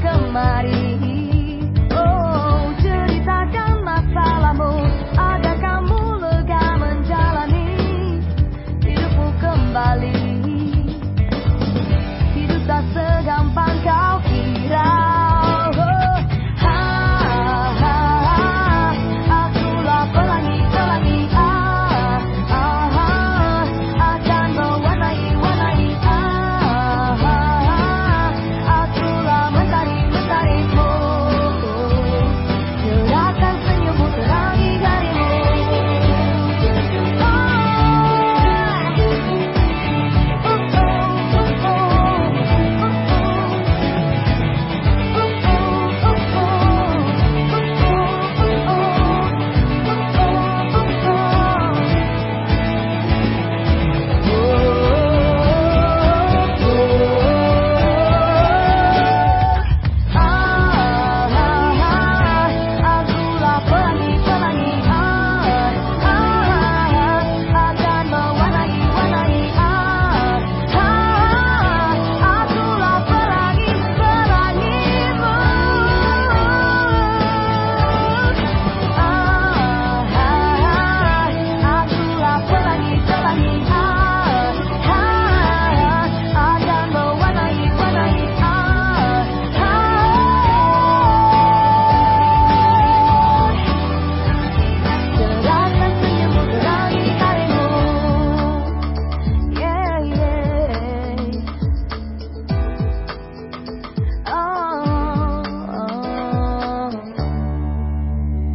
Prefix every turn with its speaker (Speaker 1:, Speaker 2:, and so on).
Speaker 1: kemari.